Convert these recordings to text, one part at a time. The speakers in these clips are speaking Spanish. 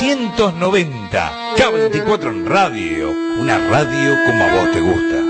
690. K24 en radio. Una radio como a vos te gusta.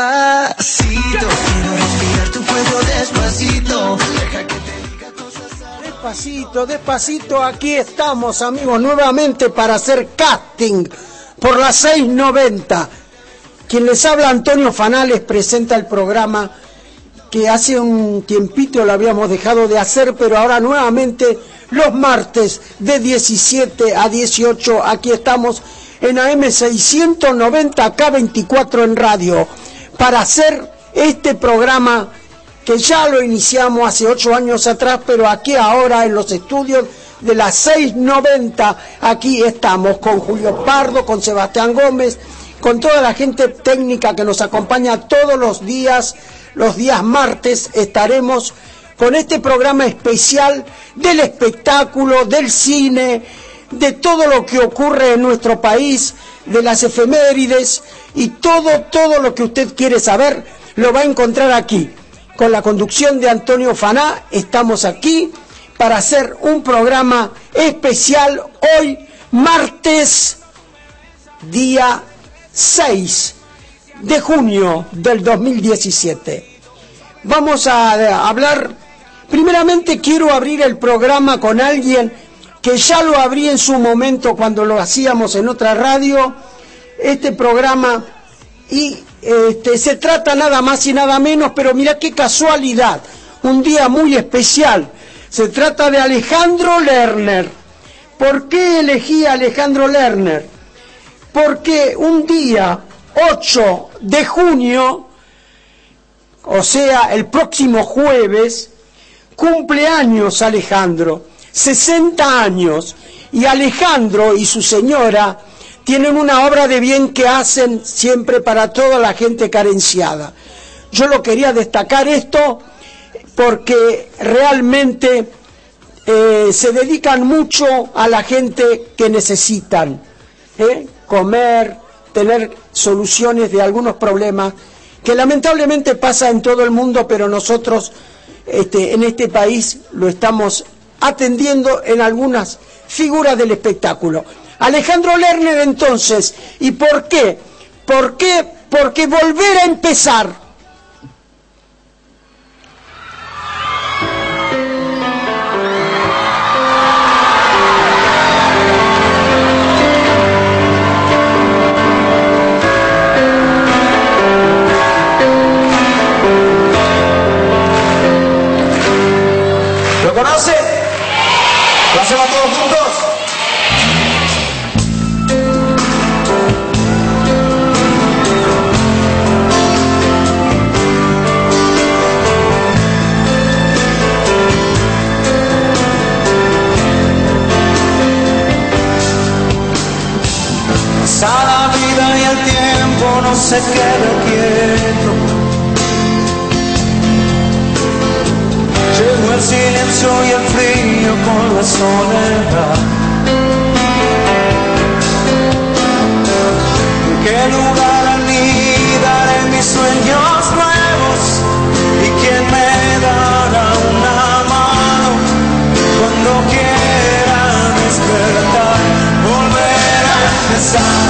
Despacito, quiero respirar tu fuego despacito. Deja que te diga cosas Despacito, despacito, aquí estamos amigos nuevamente para hacer casting por las 690. Quien les habla Antonio Fanales presenta el programa que hace un tiempito lo habíamos dejado de hacer, pero ahora nuevamente los martes de 17 a 18 aquí estamos en AM 690 K24 en radio para hacer este programa que ya lo iniciamos hace ocho años atrás, pero aquí ahora en los estudios de las 690, aquí estamos con Julio Pardo, con Sebastián Gómez, con toda la gente técnica que nos acompaña todos los días, los días martes estaremos con este programa especial del espectáculo, del cine, de todo lo que ocurre en nuestro país, de las efemérides y todo, todo lo que usted quiere saber lo va a encontrar aquí. Con la conducción de Antonio Faná estamos aquí para hacer un programa especial hoy, martes, día 6 de junio del 2017. Vamos a hablar, primeramente quiero abrir el programa con alguien que ya lo abrí en su momento cuando lo hacíamos en otra radio, este programa, y este, se trata nada más y nada menos, pero mira qué casualidad, un día muy especial, se trata de Alejandro Lerner. ¿Por qué elegí a Alejandro Lerner? Porque un día, 8 de junio, o sea, el próximo jueves, cumpleaños Alejandro, 60 años, y Alejandro y su señora tienen una obra de bien que hacen siempre para toda la gente carenciada. Yo lo quería destacar esto porque realmente eh, se dedican mucho a la gente que necesitan ¿eh? comer, tener soluciones de algunos problemas que lamentablemente pasa en todo el mundo, pero nosotros este, en este país lo estamos atendiendo en algunas figuras del espectáculo. Alejandro Lerner entonces, ¿y por qué? ¿Por qué? Porque volver a empezar. se queda quieto. Llegó el silencio y el frío con la soledad. ¿En qué lugar anidaré mis sueños nuevos? ¿Y quién me dará una mano cuando quiera despertar? Volver a empezar.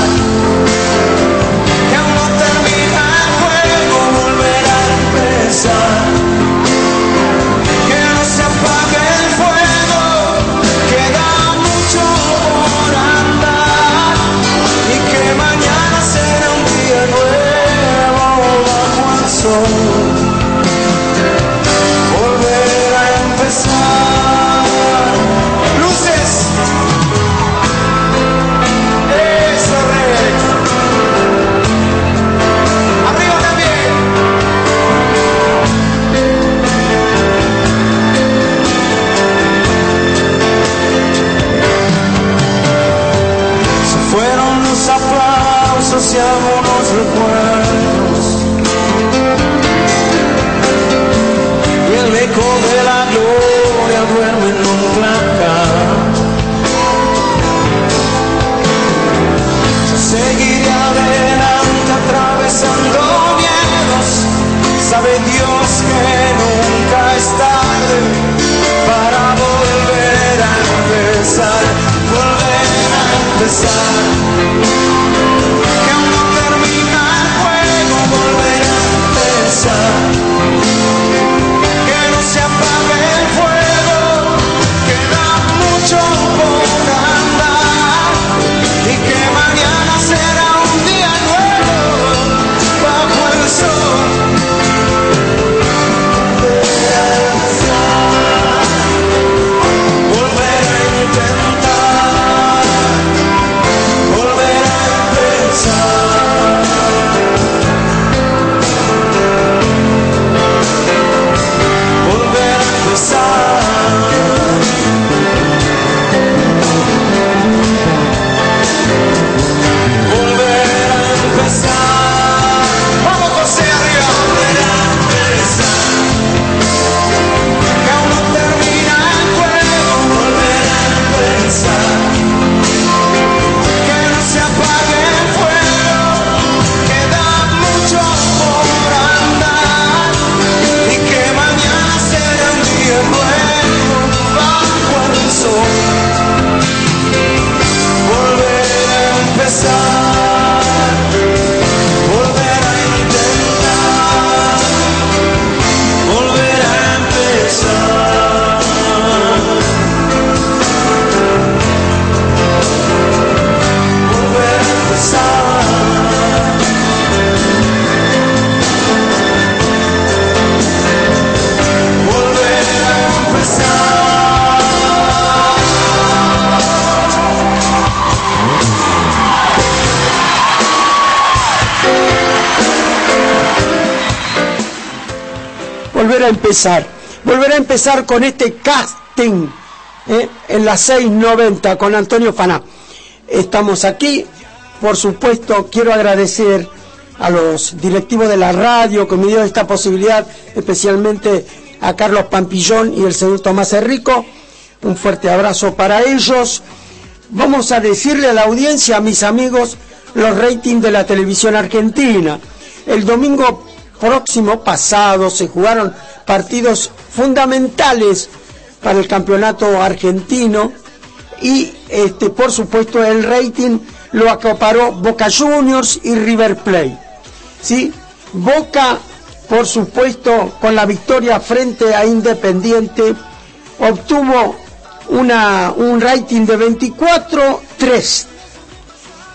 Empezar. Volver a empezar con este casting ¿eh? en las 6.90 con Antonio Faná. Estamos aquí, por supuesto, quiero agradecer a los directivos de la radio que me dieron esta posibilidad, especialmente a Carlos Pampillón y el señor Tomás Enrico. Un fuerte abrazo para ellos. Vamos a decirle a la audiencia, a mis amigos, los ratings de la televisión argentina. El domingo próximo pasado se jugaron partidos fundamentales para el campeonato argentino y este por supuesto el rating lo acaparó Boca Juniors y River Plate. ¿sí? Boca, por supuesto, con la victoria frente a Independiente, obtuvo una, un rating de 24-3.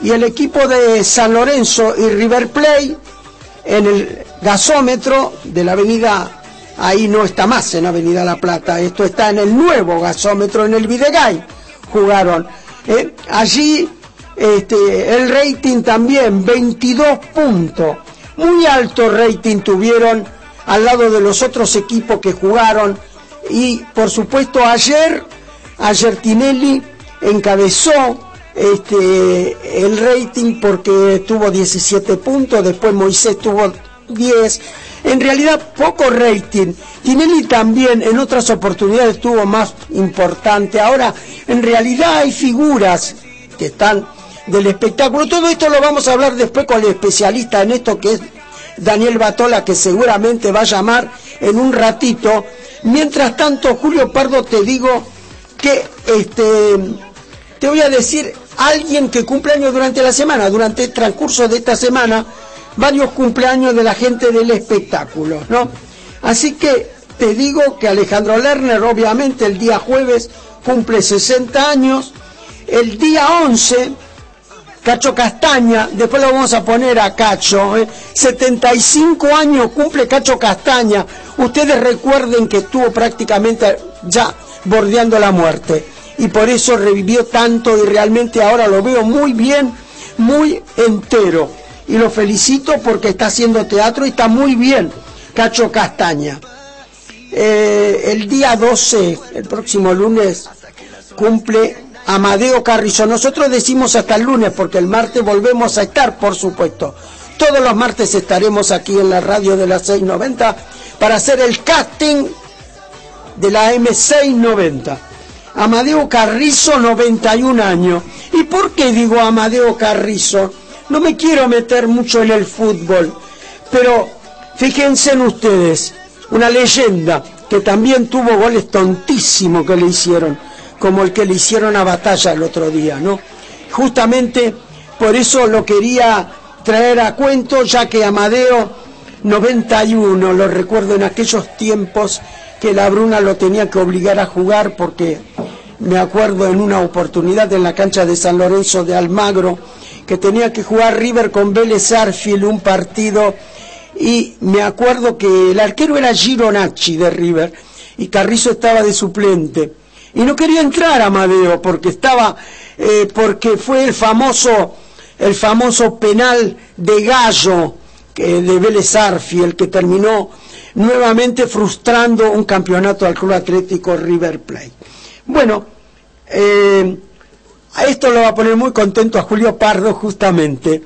Y el equipo de San Lorenzo y River Plate en el gasómetro de la avenida, ahí no está más en Avenida La Plata, esto está en el nuevo gasómetro en el Videgay, jugaron. Eh, allí este, el rating también, 22 puntos. Muy alto rating tuvieron al lado de los otros equipos que jugaron. Y por supuesto ayer, ayer Tinelli encabezó este, el rating porque tuvo 17 puntos, después Moisés tuvo 10. En realidad poco rating. Tinelli también en otras oportunidades tuvo más importante. Ahora, en realidad hay figuras que están del espectáculo. Todo esto lo vamos a hablar después con el especialista en esto que es Daniel Batola, que seguramente va a llamar en un ratito. Mientras tanto, Julio Pardo, te digo que este, te voy a decir alguien que cumple años durante la semana, durante el transcurso de esta semana, varios cumpleaños de la gente del espectáculo, ¿no? Así que te digo que Alejandro Lerner, obviamente, el día jueves cumple 60 años, el día 11, Cacho Castaña, después lo vamos a poner a Cacho, 75 ¿eh? años cumple Cacho Castaña, ustedes recuerden que estuvo prácticamente ya bordeando la muerte y por eso revivió tanto y realmente ahora lo veo muy bien, muy entero. Y lo felicito porque está haciendo teatro y está muy bien, Cacho Castaña. Eh, el día 12, el próximo lunes, cumple Amadeo Carrizo. Nosotros decimos hasta el lunes porque el martes volvemos a estar, por supuesto. Todos los martes estaremos aquí en la radio de las 690 para hacer el casting de la M690. Amadeo Carrizo, 91 años. ¿Y por qué digo Amadeo Carrizo? No me quiero meter mucho en el fútbol, pero fíjense en ustedes, una leyenda que también tuvo goles tontísimos que le hicieron, como el que le hicieron a Batalla el otro día, ¿no? Justamente por eso lo quería traer a cuento, ya que Amadeo 91, lo recuerdo en aquellos tiempos que la Bruna lo tenía que obligar a jugar porque me acuerdo en una oportunidad en la cancha de San Lorenzo de Almagro que tenía que jugar River con Vélez Arfield un partido y me acuerdo que el arquero era Gironacci de River y Carrizo estaba de suplente y no quería entrar Amadeo porque estaba eh, porque fue el famoso el famoso penal de Gallo que, de Vélez el que terminó nuevamente frustrando un campeonato al Club Atlético River Plate. Bueno, eh, a esto lo va a poner muy contento a Julio Pardo justamente.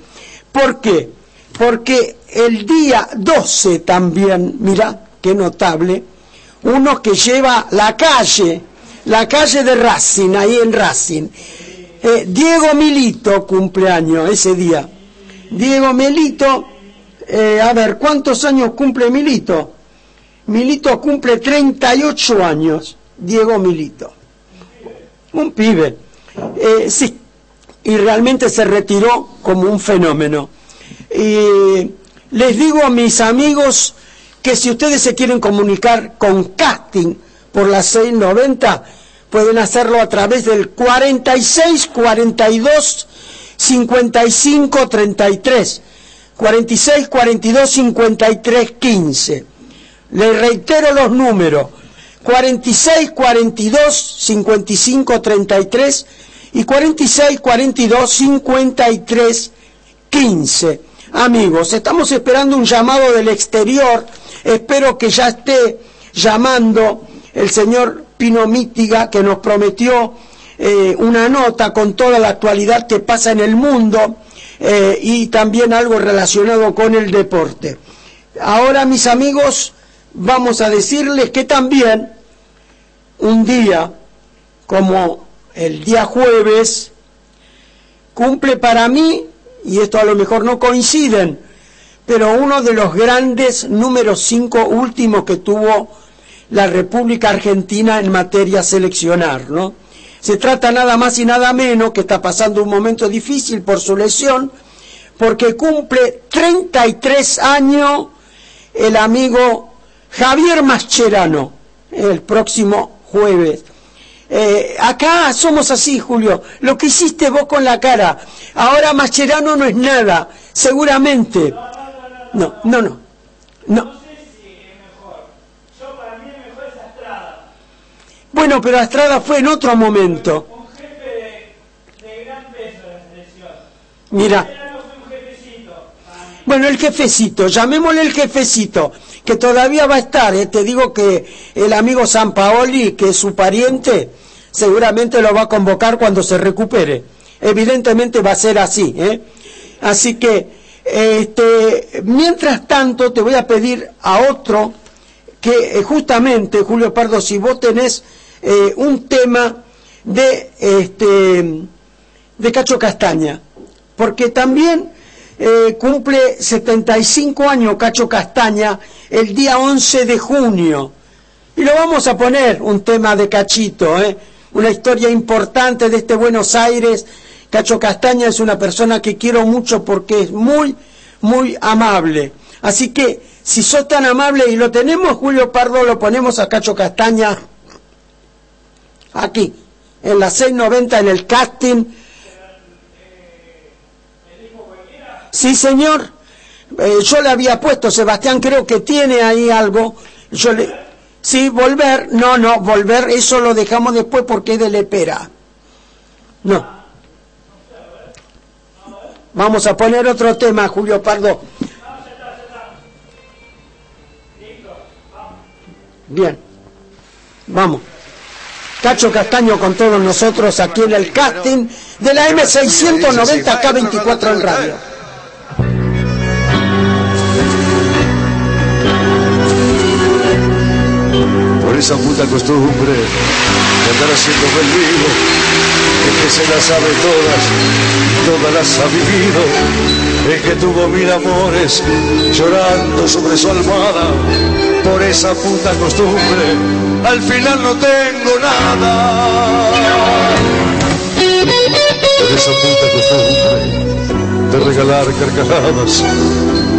¿Por qué? Porque el día 12 también, mira, qué notable, uno que lleva la calle, la calle de Racing, ahí en Racing, eh, Diego Milito cumpleaños ese día. Diego Milito, eh, a ver, ¿cuántos años cumple Milito? Milito cumple 38 años, Diego Milito. Un pibe. Eh, sí, y realmente se retiró como un fenómeno. Y les digo a mis amigos que si ustedes se quieren comunicar con casting por las 690, pueden hacerlo a través del 46 42 55 33 46 42 53 15 les reitero los números 46 42 55 33 y 46 42 53 15 amigos estamos esperando un llamado del exterior espero que ya esté llamando el señor Pino Mítiga, que nos prometió eh, una nota con toda la actualidad que pasa en el mundo eh, y también algo relacionado con el deporte. Ahora, mis amigos, vamos a decirles que también un día como el día jueves cumple para mí, y esto a lo mejor no coinciden, pero uno de los grandes números cinco últimos que tuvo la República Argentina en materia seleccionar, ¿no? Se trata nada más y nada menos que está pasando un momento difícil por su lesión, porque cumple 33 años el amigo Javier Mascherano, el próximo jueves. Eh, acá somos así, Julio. Lo que hiciste vos con la cara, ahora Mascherano no es nada, seguramente. No, no, no. No. Bueno, pero Estrada fue en otro momento. Mira. Bueno, el jefecito, llamémosle el jefecito, que todavía va a estar. ¿eh? Te digo que el amigo San Paoli, que es su pariente, seguramente lo va a convocar cuando se recupere. Evidentemente va a ser así. ¿eh? Así que, este, mientras tanto, te voy a pedir a otro que eh, justamente, Julio Pardo, si vos tenés eh, un tema de, este, de Cacho Castaña, porque también eh, cumple 75 años Cacho Castaña el día 11 de junio. Y lo vamos a poner, un tema de Cachito, ¿eh? una historia importante de este Buenos Aires. Cacho Castaña es una persona que quiero mucho porque es muy, muy amable. Así que, si sos tan amable y lo tenemos, Julio Pardo, lo ponemos a Cacho Castaña aquí, en la 690, en el casting. Sí, señor. Eh, yo le había puesto, Sebastián creo que tiene ahí algo. Yo le... Sí, volver. No, no, volver, eso lo dejamos después porque es de lepera. No. Vamos a poner otro tema, Julio Pardo. Bien. Vamos. Cacho Castaño con todos nosotros aquí en el casting de la M690 K24 en radio. Esa puta costumbre de andar haciendo vivo, es que se las sabe todas, todas las ha vivido, es que tuvo mil amores llorando sobre su almohada, por esa puta costumbre, al final no tengo nada. Por esa puta costumbre de regalar carcajadas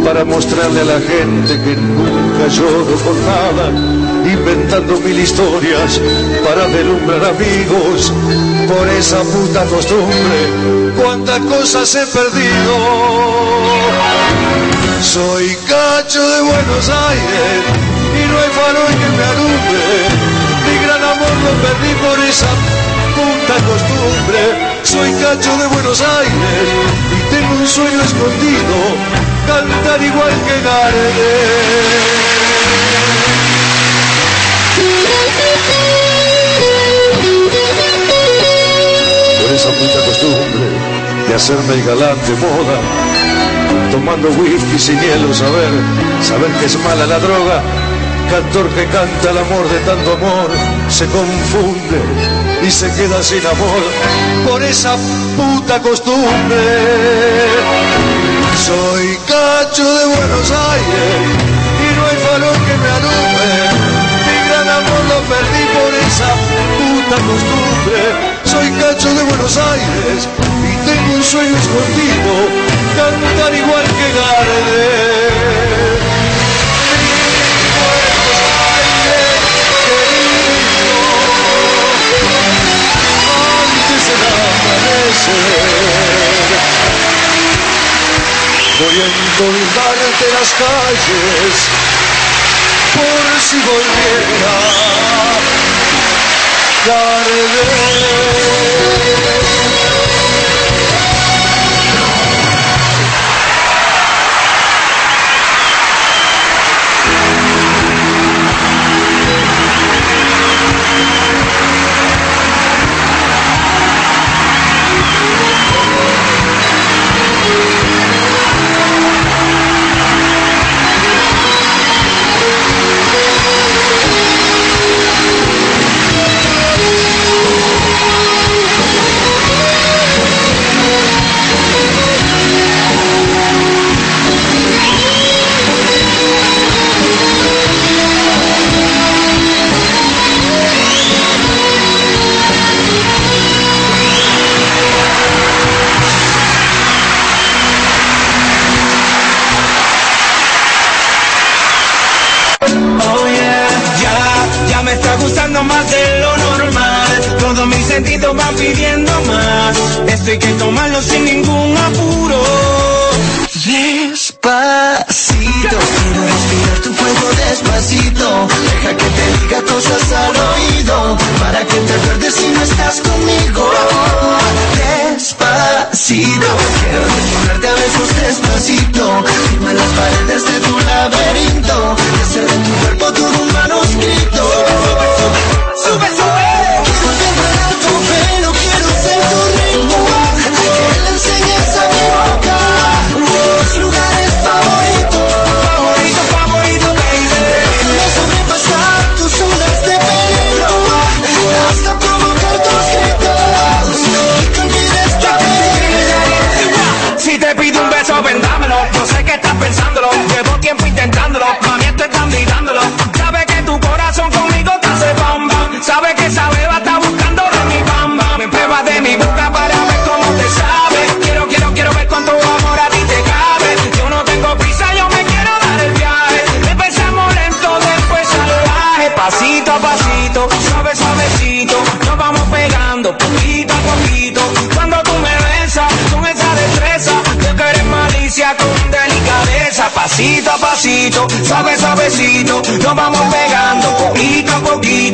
para mostrarle a la gente que nunca lloro por nada, inventando mil historias para delumbrar amigos. Por esa puta costumbre, cuántas cosas he perdido. Soy cacho de Buenos Aires y no hay farol que me alumbre. Mi gran amor lo perdí por esa puta costumbre. Soy cacho de Buenos Aires y tengo un sueño escondido, cantar igual que Gardel. Esa puta costumbre de hacerme el galán de moda, tomando whisky sin hielo, saber, saber que es mala la droga, cantor que canta el amor de tanto amor, se confunde y se queda sin amor por esa puta costumbre. Soy cacho de Buenos Aires y no hay valor que me alumbre. Mi gran amor lo perdí por esa puta costumbre. Soy cacho de Buenos Aires y tengo un sueño escondido, cantar igual que Gardel. Voy a encontrarte las calles por si volviera Oh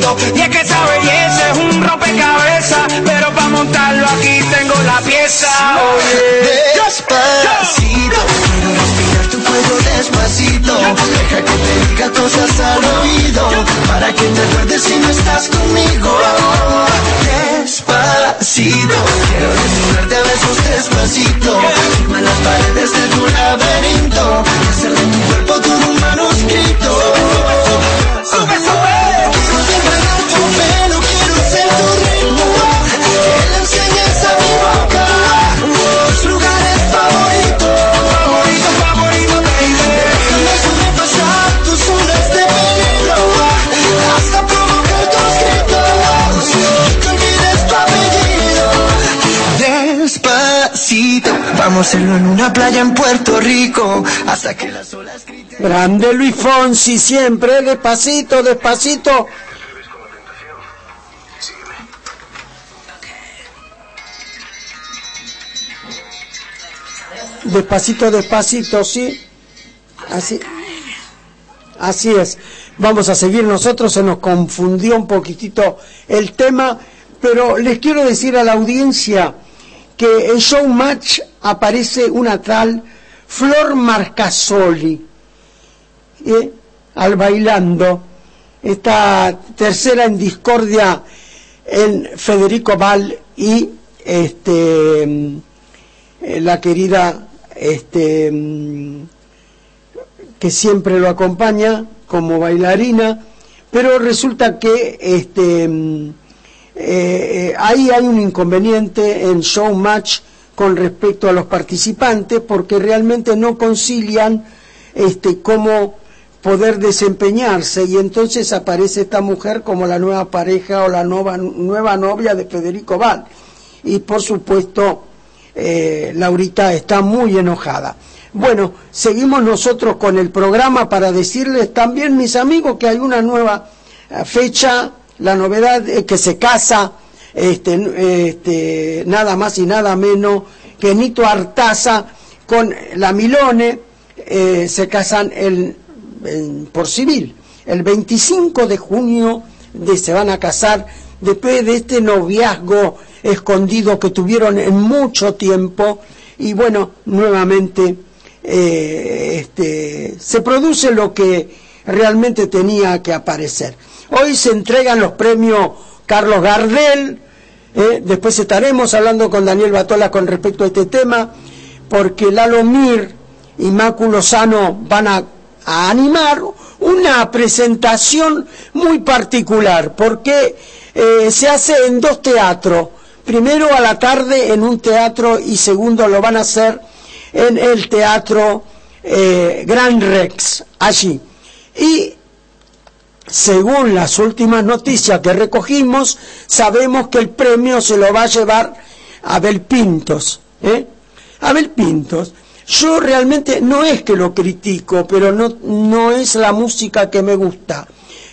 poquito. Y es que esa belleza es un rompecabezas. Pero para montarlo aquí tengo la pieza. Oye, Despacito, quiero respirar tu fuego despacito. Deja que te diga cosas al oído, para que te acuerdes si no estás conmigo. Despacito, quiero desnudarte a besos despacito. Firma las paredes de tu laberinto, y hacer de tu cuerpo en una playa en Puerto Rico hasta que las olas griten. Grande Luis Fonsi, siempre despacito, despacito. Despacito, despacito, sí. Así. Así es. Vamos a seguir nosotros, se nos confundió un poquitito el tema, pero les quiero decir a la audiencia que en Showmatch aparece una tal Flor Marcasoli, ¿eh? al bailando, esta tercera en discordia en Federico Val y este eh, la querida este mm, que siempre lo acompaña como bailarina, pero resulta que este mm, eh, eh, ahí hay un inconveniente en Showmatch con respecto a los participantes porque realmente no concilian este cómo poder desempeñarse y entonces aparece esta mujer como la nueva pareja o la nueva, nueva novia de Federico Val y por supuesto eh, Laurita está muy enojada. Bueno, seguimos nosotros con el programa para decirles también, mis amigos, que hay una nueva eh, fecha, la novedad es que se casa este, este, nada más y nada menos que Nito Artaza con la Milone, eh, se casan el, por civil. El 25 de junio de, se van a casar después de este noviazgo escondido que tuvieron en mucho tiempo y bueno, nuevamente eh, este, se produce lo que realmente tenía que aparecer. Hoy se entregan los premios Carlos Gardel, eh, después estaremos hablando con Daniel Batola con respecto a este tema, porque Lalo Mir y Máculo Sano van a, a animar una presentación muy particular, porque eh, se hace en dos teatros. Primero a la tarde en un teatro y segundo lo van a hacer en el teatro eh, Gran Rex, allí. Y según las últimas noticias que recogimos, sabemos que el premio se lo va a llevar Abel Pintos. ¿eh? Abel Pintos. Yo realmente no es que lo critico, pero no, no es la música que me gusta.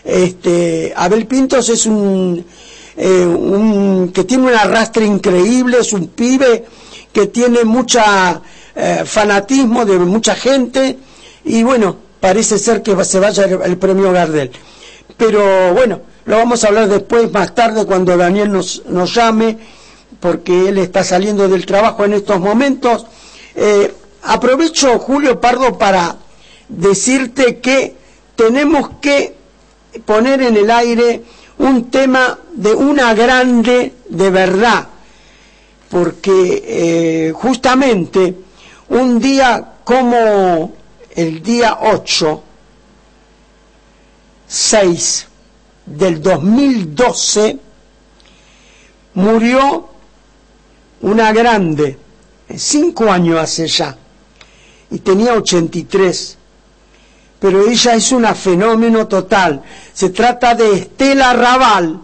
Este, Abel Pintos es un, eh, un que tiene un arrastre increíble, es un pibe que tiene mucha eh, fanatismo de mucha gente y bueno, parece ser que se vaya el premio Gardel. Pero bueno, lo vamos a hablar después, más tarde, cuando Daniel nos, nos llame, porque él está saliendo del trabajo en estos momentos. Eh, aprovecho, Julio Pardo, para decirte que tenemos que poner en el aire un tema de una grande de verdad, porque eh, justamente un día como el día 8, 6 del 2012, murió una grande, cinco años hace ya, y tenía 83 pero ella es una fenómeno total. Se trata de Estela Raval,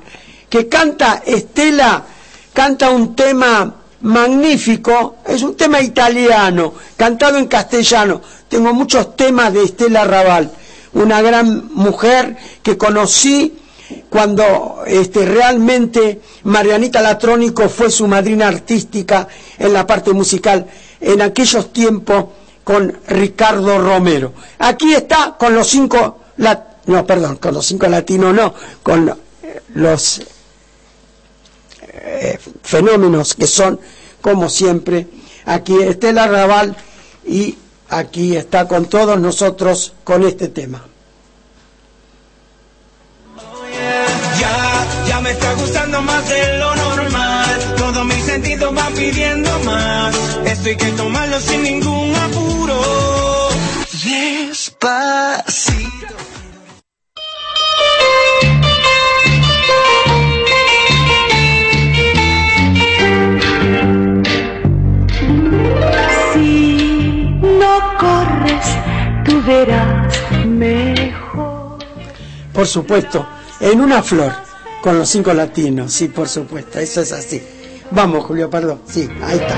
que canta, Estela canta un tema magnífico, es un tema italiano, cantado en castellano. Tengo muchos temas de Estela Raval, una gran mujer que conocí cuando este, realmente Marianita Latrónico fue su madrina artística en la parte musical. En aquellos tiempos con Ricardo Romero. Aquí está con los cinco, no, perdón, con los cinco latinos no, con eh, los eh, fenómenos que son, como siempre, aquí Estela Raval y aquí está con todos nosotros con este tema. Ya, ya me está gustando más de lo normal, todos mis sentidos van pidiendo más, esto hay que tomarlo sin ningún apuro Despacito. mejor. Por supuesto, en una flor, con los cinco latinos, sí, por supuesto, eso es así. Vamos, Julio, perdón, sí, ahí está.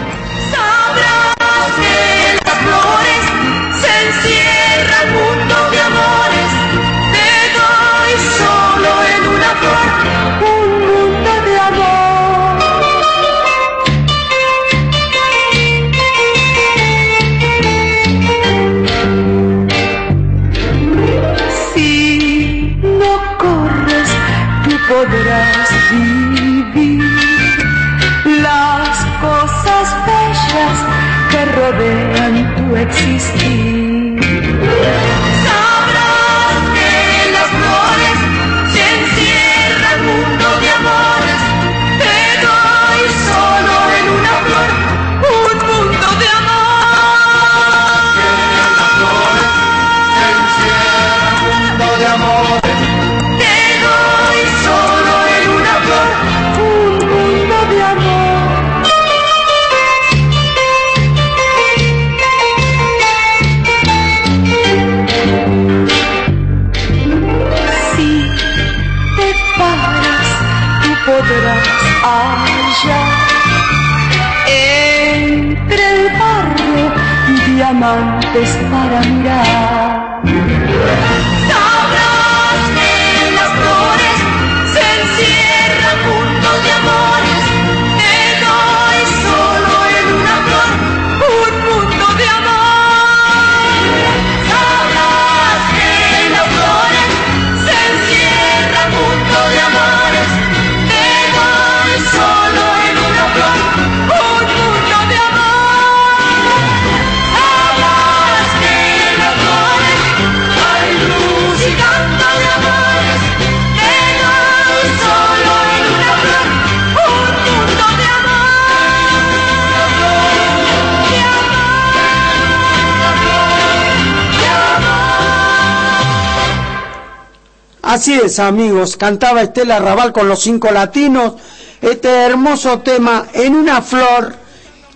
Así es, amigos, cantaba Estela Raval con los cinco latinos, este hermoso tema en una flor,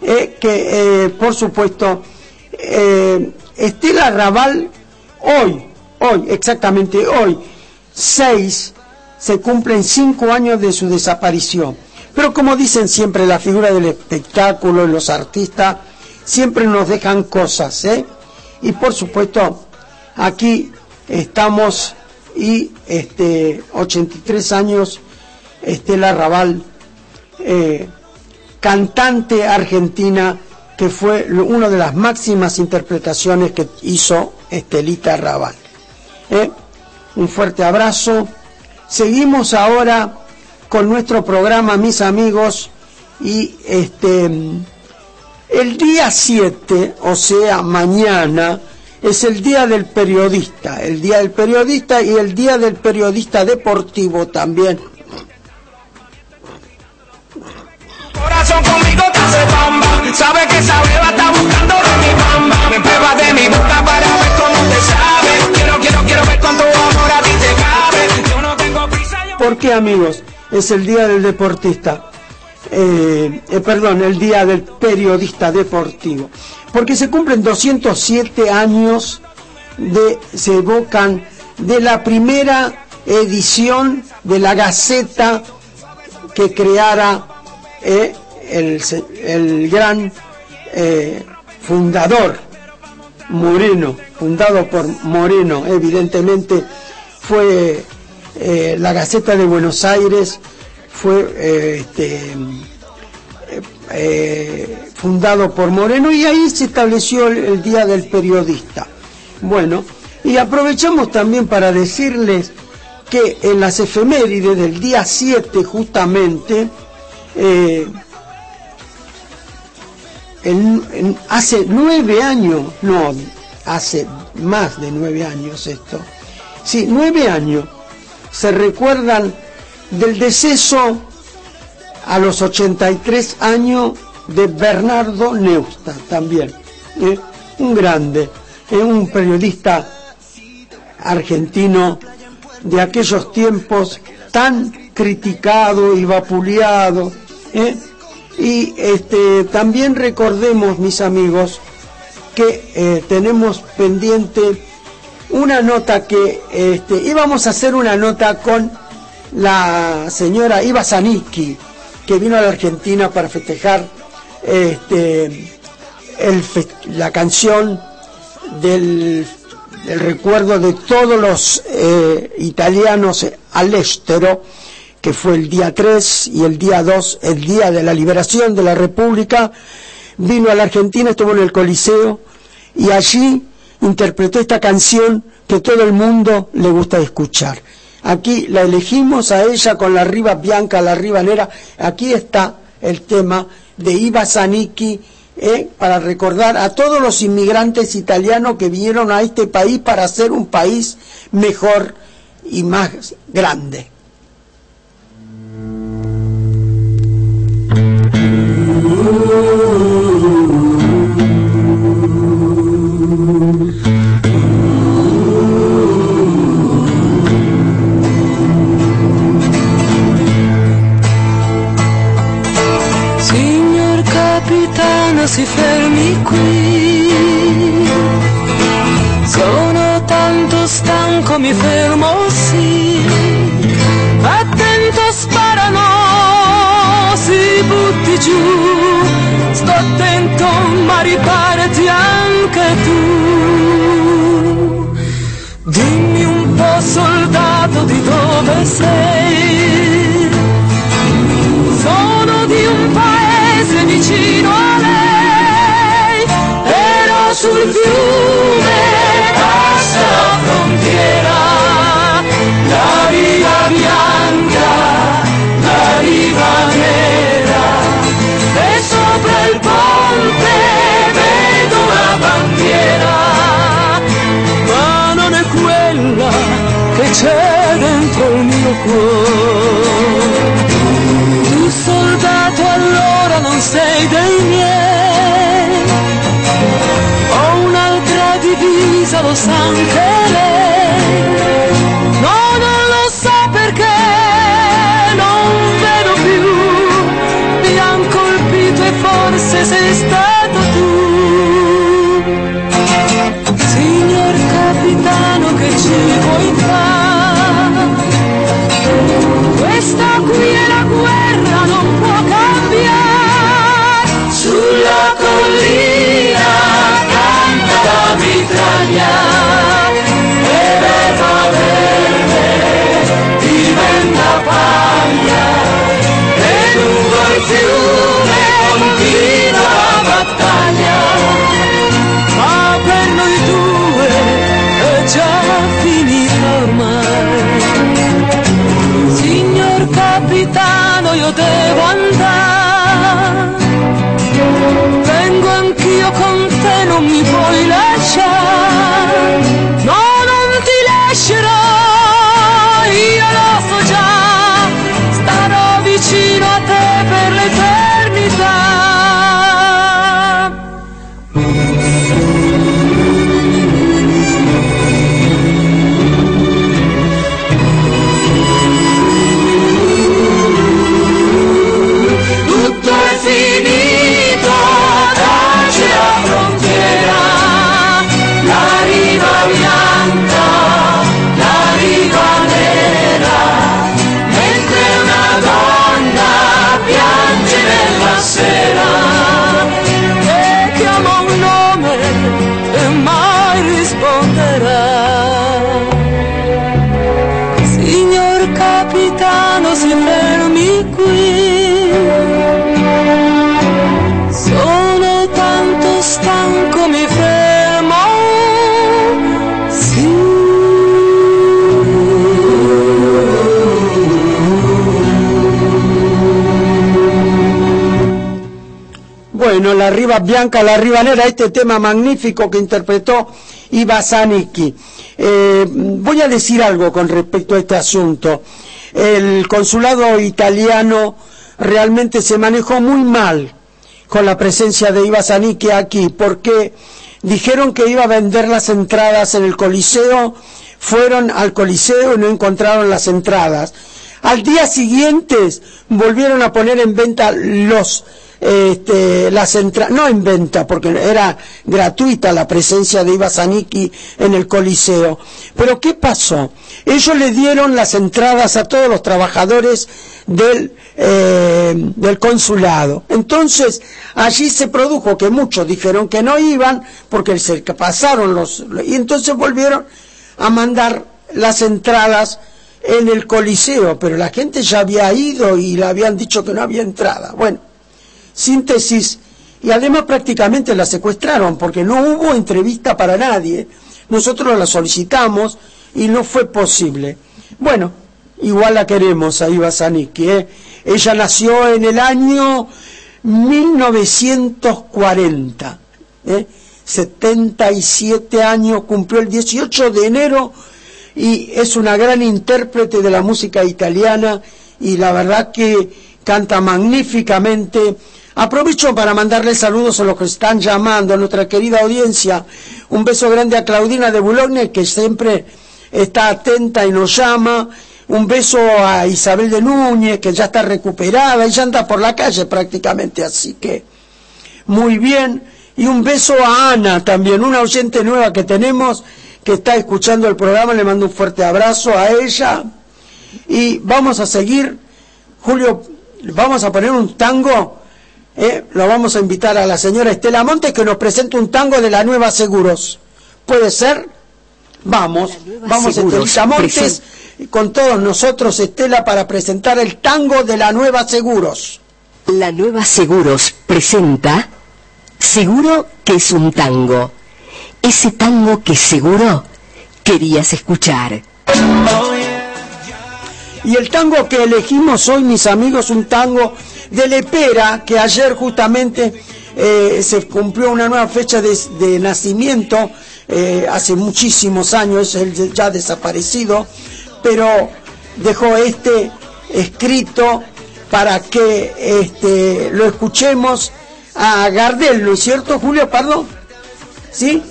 eh, que eh, por supuesto, eh, Estela Raval hoy, hoy, exactamente hoy, seis, se cumplen cinco años de su desaparición. Pero como dicen siempre, la figura del espectáculo y los artistas siempre nos dejan cosas, ¿eh? Y por supuesto, aquí estamos y este 83 años Estela Raval, eh, cantante argentina que fue una de las máximas interpretaciones que hizo Estelita Raval. Eh, un fuerte abrazo. Seguimos ahora con nuestro programa, mis amigos, y este el día 7, o sea, mañana, es el Día del Periodista, el Día del Periodista y el Día del Periodista Deportivo también. Corazón conmigo te hace bamba, sabe que esa beba está buscando de mi bamba, me prueba de mi boca para ver cómo te sabe, quiero, quiero, quiero ver cuánto amor a ti te cabe, yo no tengo prisa. Yo... ¿Por qué amigos? Es el Día del Deportista. Eh, eh, perdón, el Día del Periodista Deportivo. Porque se cumplen 207 años de, se de la primera edición de la Gaceta que creara eh, el, gran eh, fundador Moreno, fundado por Moreno, evidentemente fue la Gaceta de Buenos Aires, fue este, eh, fundado por Moreno y ahí se estableció el, Día del Periodista. Bueno, y aprovechamos también para decirles que en las efemérides del día 7 justamente, eh, hace nueve años, no, hace más de nueve años esto, sí, nueve años, se recuerdan del deceso a los 83 años de Bernardo Neustadt también, ¿eh? un grande, es un periodista argentino de aquellos tiempos tan criticado y vapuleado. ¿eh? Y este, también recordemos, mis amigos, que eh, tenemos pendiente una nota que este, íbamos a hacer una nota con la señora Iva Zanicki, que vino a la Argentina para festejar este, la canción del, el recuerdo de todos los eh, italianos al estero, que fue el día 3 y el día 2, el día de la liberación de la República, vino a la Argentina, estuvo en el Coliseo y allí interpretó esta canción que todo el mundo le gusta escuchar. Aquí la elegimos a ella con la riba bianca, la riba negra. Aquí está el tema de Iva Zanicchi eh, para recordar a todos los inmigrantes italianos que vinieron a este país para hacer un país mejor y más grande. Si fermi qui. Sono tanto stanco, mi fermo sì. Attento, sparano, si butti giù. Sto attento, ma riparati anche tu. Dimmi un po', soldato, di dove sei. Cuore. Tu soldato allora non sei dei miei Ho un'altra divisa, lo sa anche lei capitano, io devo Bueno, la riba bianca, la riba negra, este tema magnífico que interpretó Iva Zanicchi. Eh, voy a decir algo con respecto a este asunto. El consulado italiano realmente se manejó muy mal con la presencia de Iva Zanicchi aquí, porque dijeron que iba a vender las entradas en el Coliseo, fueron al Coliseo y no encontraron las entradas. Al día siguiente volvieron a poner en venta los este, entradas, no en venta, porque era gratuita la presencia de Iva Zanicki en el Coliseo. Pero ¿qué pasó? Ellos le dieron las entradas a todos los trabajadores del, eh, del consulado. Entonces, allí se produjo que muchos dijeron que no iban porque se pasaron los... y entonces volvieron a mandar las entradas en el Coliseo, pero la gente ya había ido y le habían dicho que no había entrada. Bueno, síntesis, y además prácticamente la secuestraron porque no hubo entrevista para nadie. Nosotros la solicitamos y no fue posible. Bueno, igual la queremos a Iva Zanicki. ¿eh? Ella nació en el año 1940. ¿eh? 77 años, cumplió el 18 de enero y es una gran intérprete de la música italiana y la verdad que canta magníficamente Aprovecho para mandarle saludos a los que están llamando, a nuestra querida audiencia. Un beso grande a Claudina de Boulogne, que siempre está atenta y nos llama. Un beso a Isabel de Núñez, que ya está recuperada ya anda por la calle prácticamente, así que muy bien. Y un beso a Ana también, una oyente nueva que tenemos, que está escuchando el programa. Le mando un fuerte abrazo a ella. Y vamos a seguir, Julio, vamos a poner un tango eh, lo vamos a invitar a la señora Estela Montes que nos presente un tango de la Nueva Seguros. ¿Puede ser? Vamos, vamos Estelita Montes con todos nosotros, Estela, para presentar el tango de la Nueva Seguros. La Nueva Seguros presenta Seguro que es un tango. Ese tango que seguro querías escuchar. Y el tango que elegimos hoy, mis amigos, un tango de Lepera, que ayer justamente eh, se cumplió una nueva fecha de, nacimiento, eh, hace muchísimos años, él ya desaparecido, pero dejó este escrito para que este, lo escuchemos a Gardel, ¿no es cierto, Julio? Perdón. ¿Sí?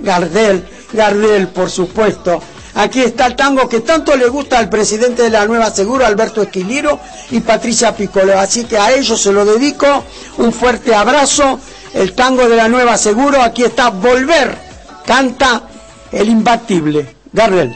Gardel, Gardel, por supuesto. Aquí está el tango que tanto le gusta al presidente de la Nueva Seguro, Alberto Esquiliro, y Patricia Piccolo. Así que a ellos se lo dedico. Un fuerte abrazo. El tango de la Nueva Seguro. Aquí está Volver. Canta el imbatible. Garrel.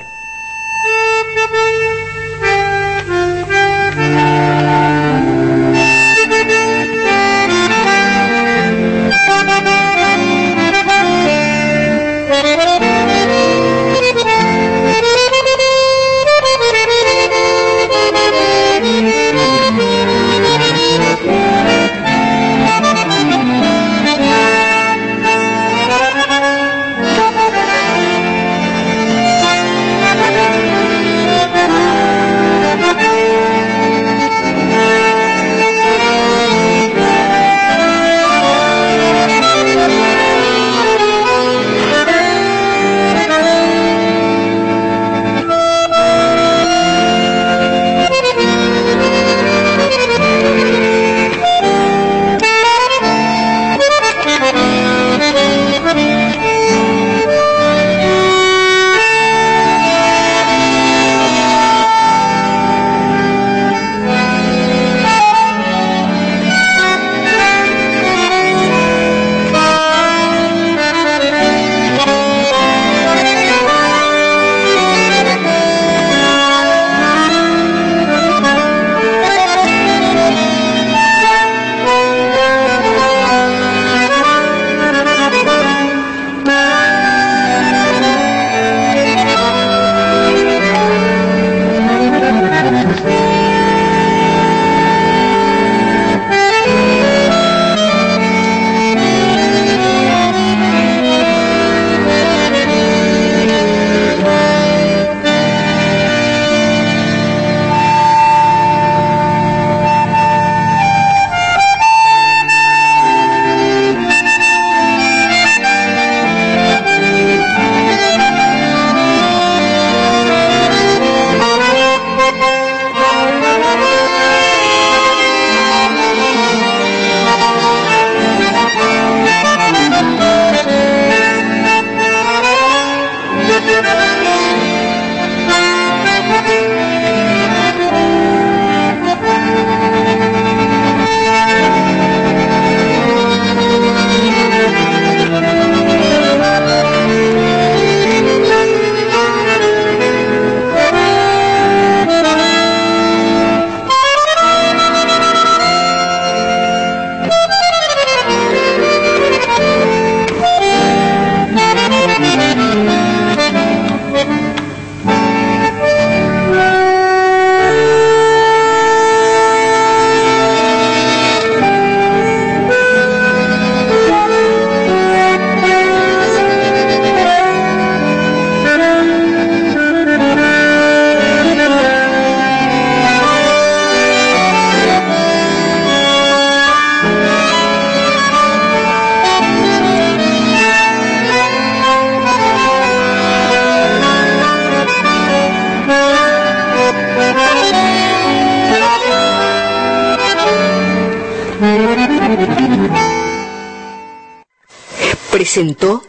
Presentó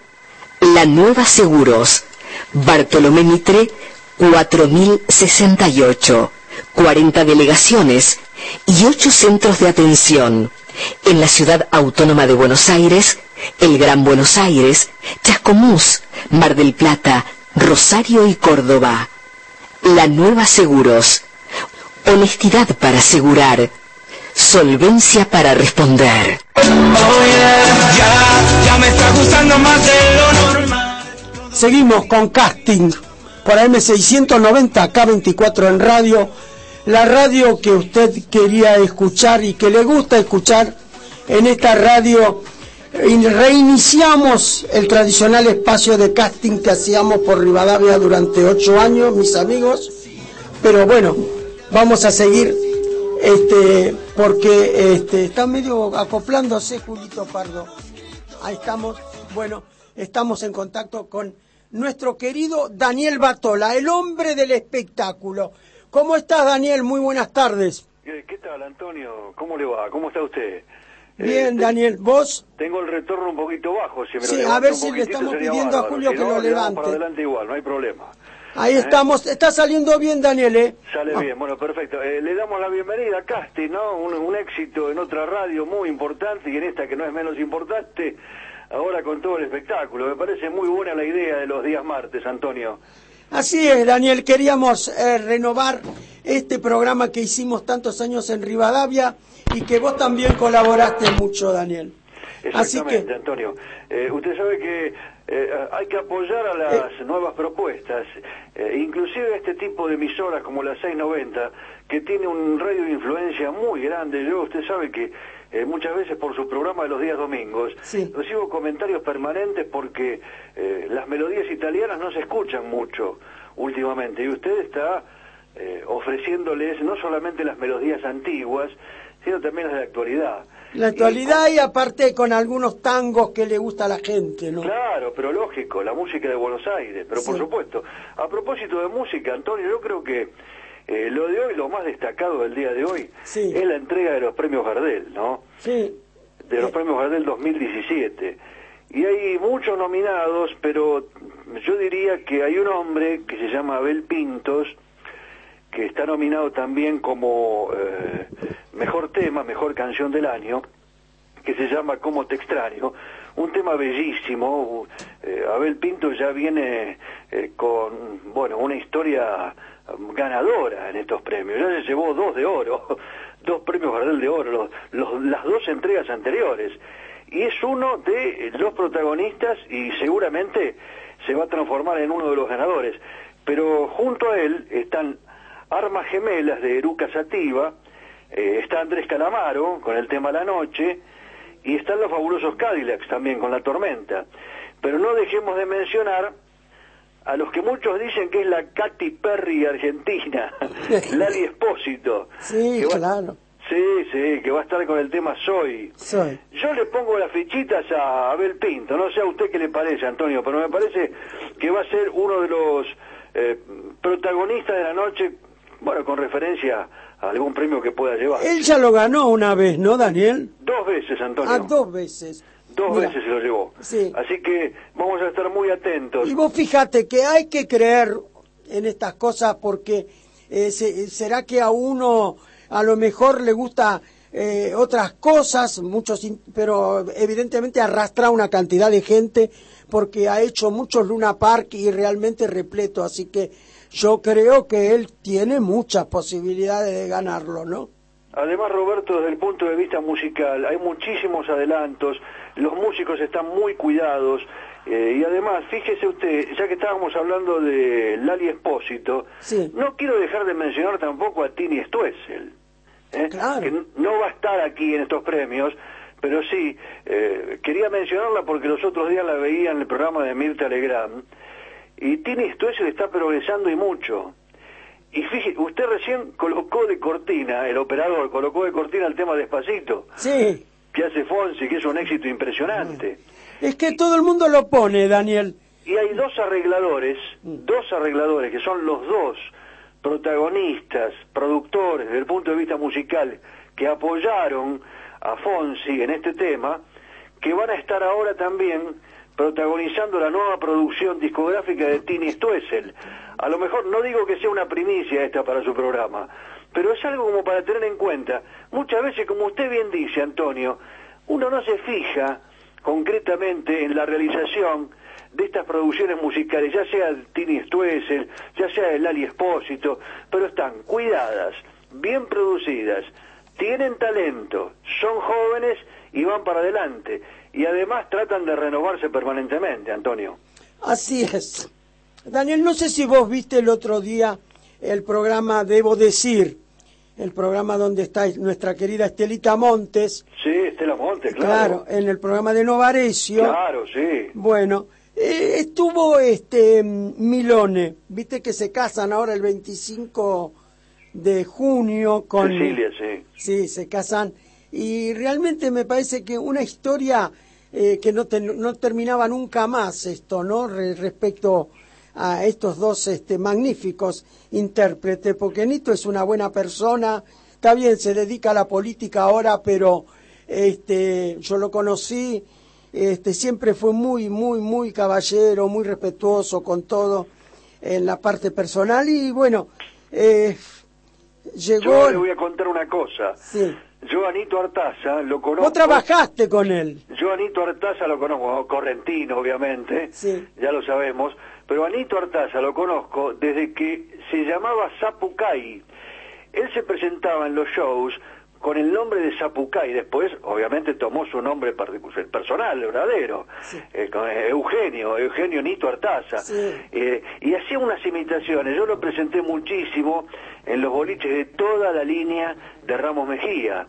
La Nueva Seguros, Bartolomé Mitre, 4068, 40 delegaciones y 8 centros de atención en la ciudad autónoma de Buenos Aires, el Gran Buenos Aires, Chascomús, Mar del Plata, Rosario y Córdoba. La Nueva Seguros. Honestidad para asegurar. Solvencia para responder. Ya Seguimos con casting por M690 K24 en radio, la radio que usted quería escuchar y que le gusta escuchar en esta radio. Reiniciamos el tradicional espacio de casting que hacíamos por Rivadavia durante ocho años, mis amigos. Pero bueno, vamos a seguir este porque este está medio acoplándose Julito Pardo. Ahí estamos. Bueno, estamos en contacto con nuestro querido Daniel Batola, el hombre del espectáculo. ¿Cómo estás, Daniel? Muy buenas tardes. ¿Qué tal, Antonio? ¿Cómo le va? ¿Cómo está usted? Bien, Daniel, ¿vos? Tengo el retorno un poquitito bajo, si me Sí, lo a ver si le estamos pidiendo a. Julio que no, lo levante. para adelante igual, no hay problema. Ahí ¿Eh? estamos. Está saliendo bien, Daniel, ¿eh? Sale Ah, bien, bueno, perfecto. Eh, le damos la bienvenida a Casti, ¿no? Un, un éxito en otra radio muy importante y en esta que no es menos importante, ahora con todo el espectáculo. Me parece muy buena la idea de los días martes, Antonio. Así es, Daniel. Queríamos eh, renovar este programa que hicimos tantos años en Rivadavia y que vos también colaboraste mucho, Daniel. Así Exactamente, que, Antonio. Eh, usted sabe que eh, hay que apoyar a las nuevas propuestas, eh, inclusive este tipo de emisoras como la 690, que tiene un radio de influencia muy grande. Yo, usted sabe que eh, muchas veces por su programa de los días domingos recibo comentarios permanentes porque eh, las melodías italianas no se escuchan mucho últimamente y usted está eh, ofreciéndoles no solamente las melodías antiguas, sino también las de actualidad. la actualidad y aparte con algunos tangos que le gusta a la gente, ¿no? Claro, pero lógico, la música de Buenos Aires, pero por supuesto. A propósito de música, Antonio, yo creo que eh, lo de hoy, lo más destacado del día de hoy, es la entrega de los premios Gardel, ¿no? Sí. De los premios Gardel 2017. Y hay muchos nominados, pero yo diría que hay un hombre que se llama Abel Pintos, que está nominado también como eh, mejor tema, mejor canción del año, que se llama Cómo te extraño, un tema bellísimo. Eh, Abel Pinto ya viene eh, con, bueno, una historia ganadora en estos premios. Ya se llevó dos de oro, dos premios Gardel de oro, las dos entregas anteriores. Y es uno de los protagonistas y seguramente se va a transformar en uno de los ganadores. Pero junto a él están Armas Gemelas de Eruca Sativa, eh, está Andrés Calamaro con el tema La Noche, y están los fabulosos Cadillacs también con La Tormenta. Pero no dejemos de mencionar a los que muchos dicen que es la Katy Perry argentina, Lali Espósito. Sí, va- claro. Sí, sí, que va a estar con el tema Soy. Soy. Yo le pongo las fichitas a Abel Pinto, no sé a usted qué le parece, Antonio, pero me parece que va a ser uno de los eh, protagonistas de la noche, bueno, con referencia a algún premio que pueda llevar. Él ya lo ganó una vez, ¿no, Daniel? Dos veces, Antonio. Ah, dos veces. Dos Mira, veces se lo llevó. Sí. Así que vamos a estar muy atentos. Y vos fíjate que hay que creer en estas cosas porque eh, se- será que a uno a lo mejor le gusta eh, otras cosas, muchos, pero evidentemente arrastra una cantidad de gente porque ha hecho muchos Luna Park y realmente repleto, así que yo creo que él tiene muchas posibilidades de ganarlo, ¿no? Además, Roberto, desde el punto de vista musical, hay muchísimos adelantos, los músicos están muy cuidados, eh, y además, fíjese usted, ya que estábamos hablando de Lali Espósito, no quiero dejar de mencionar tampoco a Tini Stoessel, ¿eh? que no va a estar aquí en estos premios, pero sí, eh, quería mencionarla porque los otros días la veía en el programa de Mirta Legrand, y Tini Stoessel está progresando y mucho. Y fíjese, usted recién colocó de cortina, el operador colocó de cortina el tema Despacito, Sí, que hace Fonsi, que es un éxito impresionante. es que todo el mundo lo pone, Daniel. Y hay dos arregladores, dos arregladores, que son los dos protagonistas, productores, desde el punto de vista musical, que apoyaron a Fonsi en este tema, que van a estar ahora también protagonizando la nueva producción discográfica de Tini Stoessel. A lo mejor no digo que sea una primicia esta para su programa, pero es algo como para tener en cuenta. Muchas veces, como usted bien dice, Antonio, uno no se fija concretamente en la realización de estas producciones musicales, ya sea Tini Stoessel, ya sea el Ali Espósito, pero están cuidadas, bien producidas, tienen talento, son jóvenes y van para adelante. Y además tratan de renovarse permanentemente, Antonio. Así es. Daniel, no sé si vos viste el otro día el programa Debo Decir, el programa donde está nuestra querida Estelita Montes. Sí, Estela Montes, claro. Claro, en el programa de Novarecio. Claro, sí. Bueno, eh, estuvo este Milone, viste que se casan ahora el 25 de junio con... Cecilia, sí. Sí, se casan. Y realmente me parece que una historia eh, que no, te- no terminaba nunca más esto, ¿no? Re- respecto a estos dos este, magníficos intérpretes, porque Nito es una buena persona, está bien, se dedica a la política ahora, pero este, yo lo conocí, este, siempre fue muy, muy, muy caballero, muy respetuoso con todo en la parte personal y bueno, eh, llegó... Yo le voy a contar una cosa. Sí. Yo a Anito Artaza lo conozco. Vos trabajaste con él. Yo Anito Artaza lo conozco, correntino obviamente, ya lo sabemos, pero Anito Artaza lo conozco desde que se llamaba Zapucay. Él se presentaba en los shows con el nombre de Zapucay, después obviamente tomó su nombre particular, personal, verdadero, eh, con Eugenio, Eugenio Nito Artaza, Eh, y hacía unas imitaciones, yo lo presenté muchísimo en los boliches de toda la línea de Ramos Mejía,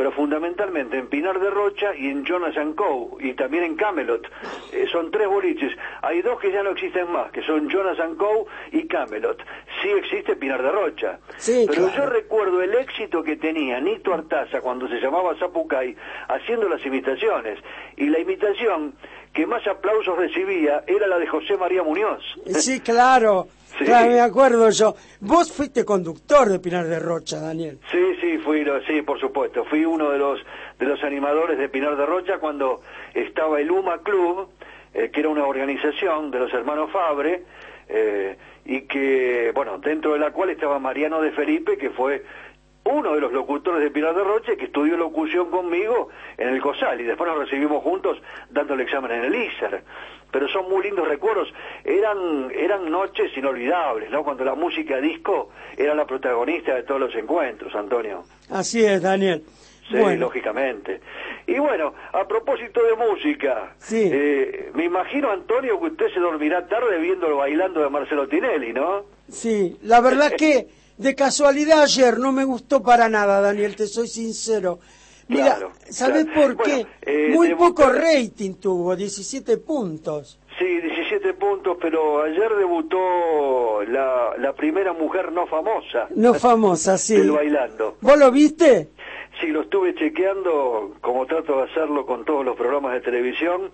pero fundamentalmente en Pinar de Rocha y en Jonas Co. y también en Camelot. Eh, son tres boliches. Hay dos que ya no existen más, que son Jonas Co. y Camelot. Sí existe Pinar de Rocha. Sí, pero claro. yo recuerdo el éxito que tenía Nito Artaza cuando se llamaba Zapucay haciendo las imitaciones. Y la imitación que más aplausos recibía era la de José María Muñoz. Sí, claro. Sí. Claro, me acuerdo yo. Vos fuiste conductor de Pinar de Rocha, Daniel. Sí, sí, fui, sí, por supuesto. Fui uno de los de los animadores de Pinar de Rocha cuando estaba el UMA Club, eh, que era una organización de los hermanos Fabre, eh, y que, bueno, dentro de la cual estaba Mariano de Felipe, que fue uno de los locutores de Pinar de Rocha, que estudió locución conmigo en el COSAL, y después nos recibimos juntos dando el examen en el ISER. Pero son muy lindos recuerdos. Eran, eran noches inolvidables, ¿no? Cuando la música disco era la protagonista de todos los encuentros, Antonio. Así es, Daniel. Sí, Bueno. lógicamente. Y bueno, a propósito de música, eh, me imagino, Antonio, que usted se dormirá tarde viéndolo bailando de Marcelo Tinelli, ¿no? Sí, la verdad que de casualidad ayer no me gustó para nada, Daniel, te soy sincero. Mira, Claro, ¿sabés claro. por qué? Bueno, eh, Muy poco rating tuvo, 17 puntos. Sí, 17 puntos, pero ayer debutó la, la primera mujer no famosa No famosa, sí. del bailando. ¿Vos lo viste? Sí, lo estuve chequeando, como trato de hacerlo con todos los programas de televisión,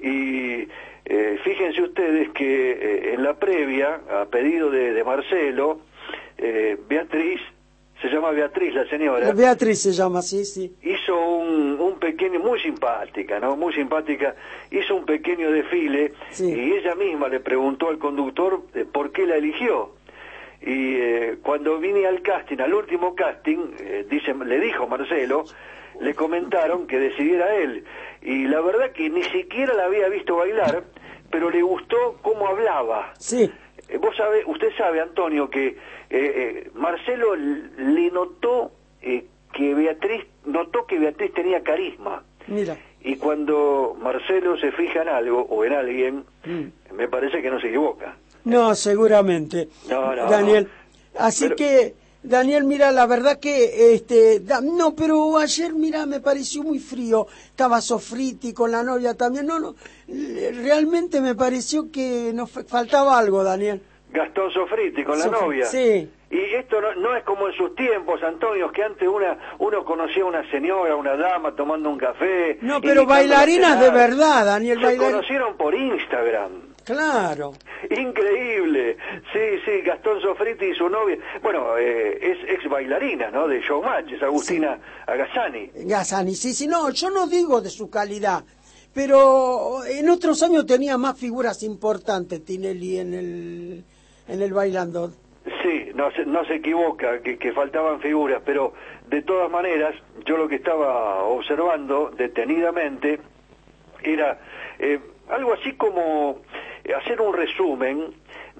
y eh, fíjense ustedes que eh, en la previa, a pedido de, de Marcelo, Beatriz, se llama Beatriz la señora, Beatriz se llama, sí, sí. hizo un, un pequeño, muy simpática, ¿no? Muy simpática, hizo un pequeño desfile y ella misma le preguntó al conductor eh, por qué la eligió. Y eh, cuando vine al casting, al último casting, eh, dice, le dijo Marcelo, le comentaron que decidiera él. Y la verdad que ni siquiera la había visto bailar, pero le gustó cómo hablaba. Sí. Eh, Vos sabe, usted sabe, Antonio, que eh, eh, Marcelo le notó eh, que Beatriz, notó que Beatriz tenía carisma. Mira. Y cuando Marcelo se fija en algo o en alguien, Mm. me parece que no se equivoca. No, seguramente. No, no, Daniel. Así Pero- que, Daniel, mira, la verdad que, este, da- no, pero ayer, mira, me pareció muy frío. Estaba Sofriti con la novia también. No, no, realmente me pareció que nos fa- faltaba algo, Daniel. Gastón Sofriti con la novia. Sí. Y esto no, no es como en sus tiempos, Antonio, que antes una uno conocía a una señora, una dama tomando un café. No, pero bailarinas de verdad, Daniel, Se bailar- conocieron por Instagram. Claro. Increíble. Sí, sí, Gastón Sofriti y su novia. Bueno, eh, es ex bailarina, ¿no? De Showmatch, es Agustina Agassani. Gazzani, sí, sí, no, yo no digo de su calidad, pero en otros años tenía más figuras importantes Tinelli en el, en el bailando. Sí, no se, no se equivoca, que, que faltaban figuras, pero de todas maneras, yo lo que estaba observando detenidamente era eh, algo así como hacer un resumen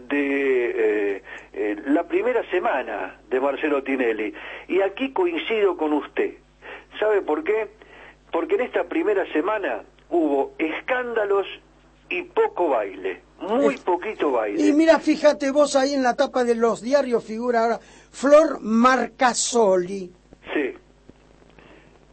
de eh, eh, la primera semana de Marcelo Tinelli. Y aquí coincido con usted. ¿Sabe por qué? Porque en esta primera semana hubo escándalos y poco baile, muy poquito baile. Y mira, fíjate vos ahí en la tapa de los diarios figura ahora Flor Marcasoli. Sí.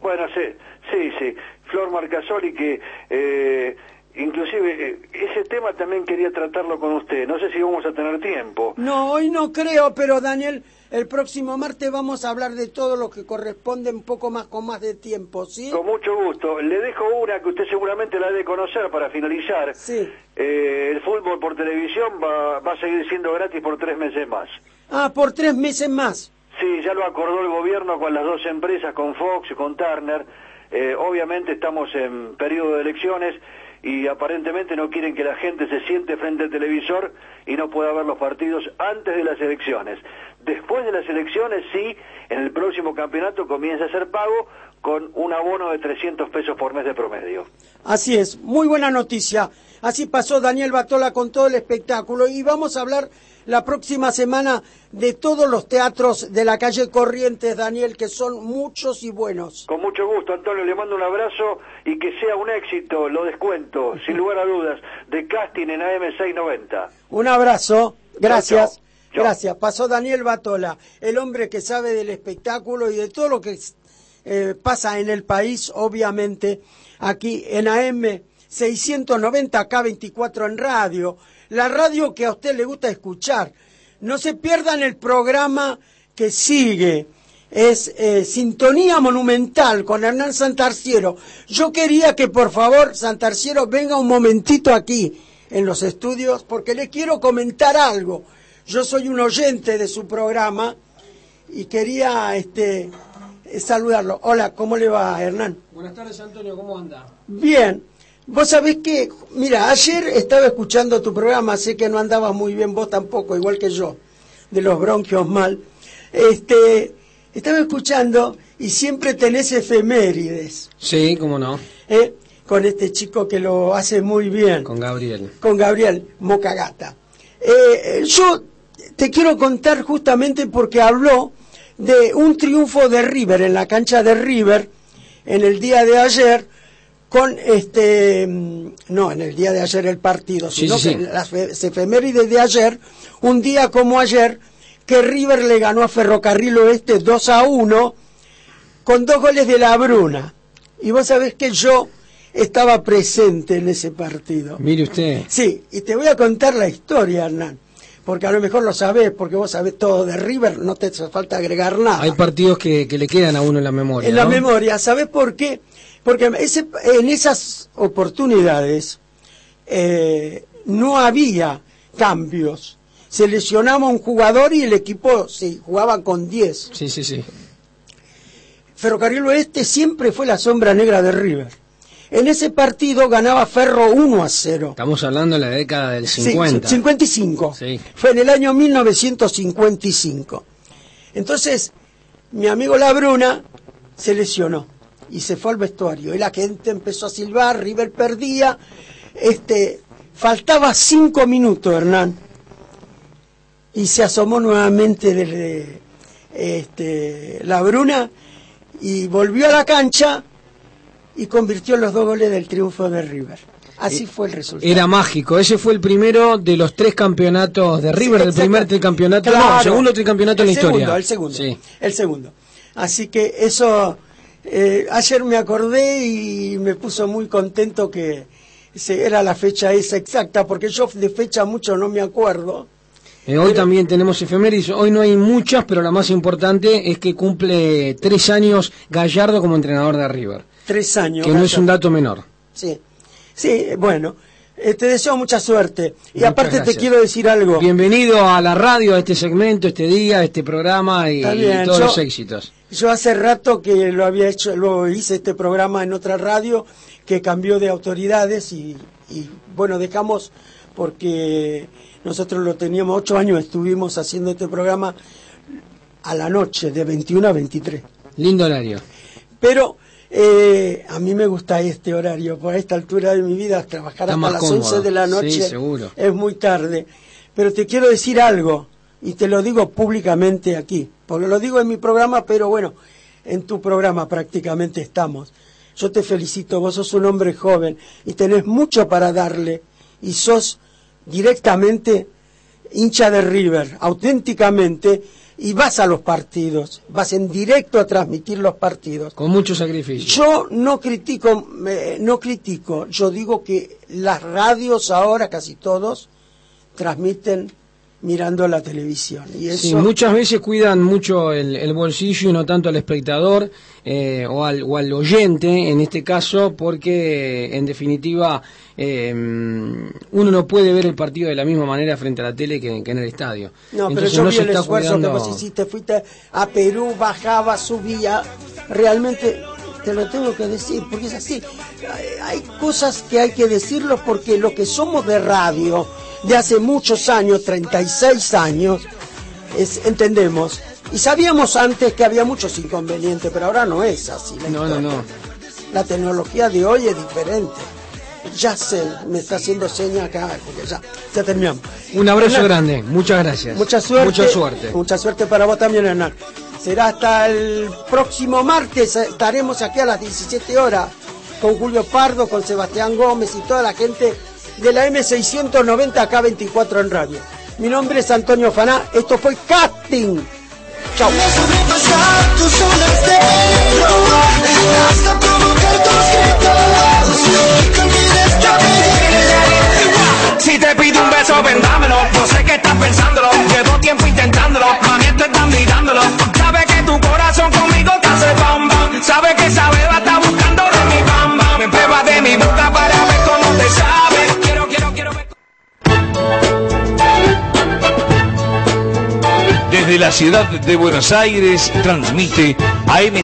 Bueno, sí, sí, sí. Flor Marcasoli que eh, inclusive eh, ese tema también quería tratarlo con usted. No sé si vamos a tener tiempo. No, hoy no creo, pero Daniel, el próximo martes vamos a hablar de todo lo que corresponde un poco más con más de tiempo, ¿sí? Con mucho gusto. Le dejo una que usted seguramente la debe conocer para finalizar. Sí. Eh, el fútbol por televisión va, va a seguir siendo gratis por tres meses más. Ah, por tres meses más. Sí, ya lo acordó el gobierno con las dos empresas, con Fox y con Turner. Eh, obviamente estamos en periodo de elecciones y aparentemente no quieren que la gente se siente frente al televisor y no pueda ver los partidos antes de las elecciones. Después de las elecciones, sí, en el próximo campeonato comienza a ser pago con un abono de 300 pesos por mes de promedio. Así es, muy buena noticia. Así pasó Daniel Batola con todo el espectáculo y vamos a hablar la próxima semana de todos los teatros de la calle Corrientes, Daniel, que son muchos y buenos. Con mucho gusto, Antonio, le mando un abrazo y que sea un éxito, lo descuento, sin lugar a dudas, de casting en AM690. Un abrazo, gracias. Chao, chao. Gracias. Pasó Daniel Batola, el hombre que sabe del espectáculo y de todo lo que eh, pasa en el país, obviamente, aquí en AM 690 K24 en radio, la radio que a usted le gusta escuchar. No se pierdan el programa que sigue. Es eh, Sintonía Monumental con Hernán Santarciero. Yo quería que por favor Santarciero venga un momentito aquí en los estudios porque le quiero comentar algo. Yo soy un oyente de su programa y quería este, saludarlo. Hola, ¿cómo le va Hernán? Buenas tardes, Antonio, ¿cómo anda? Bien. Vos sabés que, mira, ayer estaba escuchando tu programa, sé que no andabas muy bien vos tampoco, igual que yo, de los bronquios mal. Este, estaba escuchando y siempre tenés efemérides, Sí, cómo no, ¿eh? Con este chico que lo hace muy bien, con Gabriel. con Gabriel Mocagata. Eh, yo te quiero contar justamente porque habló de un triunfo de River en la cancha de River en el día de ayer con este no en el día de ayer el partido Sí, sino sí, que sí. las fe- efemérides de ayer un día como ayer que River le ganó a Ferrocarril Oeste 2 a 1 con dos goles de la Bruna y vos sabés que yo estaba presente en ese partido Mire usted, Sí, y te voy a contar la historia, Hernán, porque a lo mejor lo sabés, porque vos sabés todo de River, no te hace falta agregar nada. hay partidos que, que le quedan a uno en la memoria. en la memoria, ¿sabés por qué? Porque ese- en esas oportunidades eh, no había cambios. Se lesionaba un jugador y el equipo se jugaba con 10. Sí, sí, sí. Ferrocarril Oeste siempre fue la sombra negra de River. En ese partido ganaba Ferro 1 a 0. Estamos hablando de la década del Sí, 50. 55. Sí. Fue en el año 1955. Entonces, mi amigo La Bruna se lesionó y se fue al vestuario. Y la gente empezó a silbar, River perdía. Este, faltaba cinco minutos, Hernán. Y se asomó nuevamente desde este, La Bruna y volvió a la cancha y convirtió los dos goles del triunfo de River. Así Eh, fue el resultado. Era mágico. Ese fue el primero de los tres campeonatos de River, el primer tricampeonato, no, Claro. segundo tricampeonato en la El historia. segundo, el segundo, Sí. el segundo. Así que eso, eh, ayer me acordé y me puso muy contento que se- era la fecha esa exacta, porque yo de fecha mucho no me acuerdo. Eh, hoy también tenemos efemérides, hoy no hay muchas, pero la más importante es que cumple tres años Gallardo como entrenador de River, Tres años. que no es un dato menor. Sí, sí, bueno, eh, te deseo mucha suerte. Y Muchas aparte te quiero decir algo. Bienvenido a la radio, a este segmento, a este día, a este programa y, todos yo- los éxitos. Yo hace rato que lo había hecho, lo hice este programa en otra radio que cambió de autoridades y, y bueno, dejamos porque nosotros lo teníamos ocho años, estuvimos haciendo este programa a la noche, de 21 a 23. Lindo horario. Pero eh, a mí me gusta este horario, por esta altura de mi vida, trabajar Está hasta las cómodo. 11 de la Sí, noche seguro. es muy tarde. Pero te quiero decir algo, y te lo digo públicamente aquí, porque lo digo en mi programa, pero bueno, en tu programa prácticamente estamos. Yo te felicito, vos sos un hombre joven y tenés mucho para darle, y sos directamente hincha de River, auténticamente, y vas a los partidos, vas en directo a transmitir los partidos. Con mucho sacrificio. Yo no critico, eh, no critico, yo digo que las radios ahora, casi todos, transmiten mirando la televisión. Y eso, Sí, muchas veces cuidan mucho el, el bolsillo y no tanto al espectador eh, o, al, o al oyente, en este caso, porque en definitiva eh, uno no puede ver el partido de la misma manera frente a la tele que, que en el estadio. No, pero yo no vi el esfuerzo cuidando- que vos hiciste, fuiste a Perú, bajaba, subía, realmente te lo tengo que decir, porque es así. Hay, hay cosas que hay que decirlo porque lo que somos de radio, de hace muchos años, 36 años, es, entendemos. Y sabíamos antes que había muchos inconvenientes, pero ahora no es así. la No, no, no. La tecnología de hoy es diferente. Ya sé, me está haciendo seña acá, porque ya, ya terminamos. Un abrazo Hernán, grande, muchas gracias. Mucha suerte. Mucha suerte. Mucha suerte para vos también, Hernán. Será hasta el próximo martes. Estaremos aquí a las 17 horas con Julio Pardo, con Sebastián Gómez y toda la gente de la M690 K24 en radio. Mi nombre es Antonio Faná. Esto fue Casting. Chao. Si te pido un beso, vendámelo. No sé qué estás pensándolo. Llevo tiempo intentándolo. Mami, te están mirándolo. Sabe que tu corazón conmigo te hace bam bam. Sabe Desde la ciudad de Buenos Aires transmite AM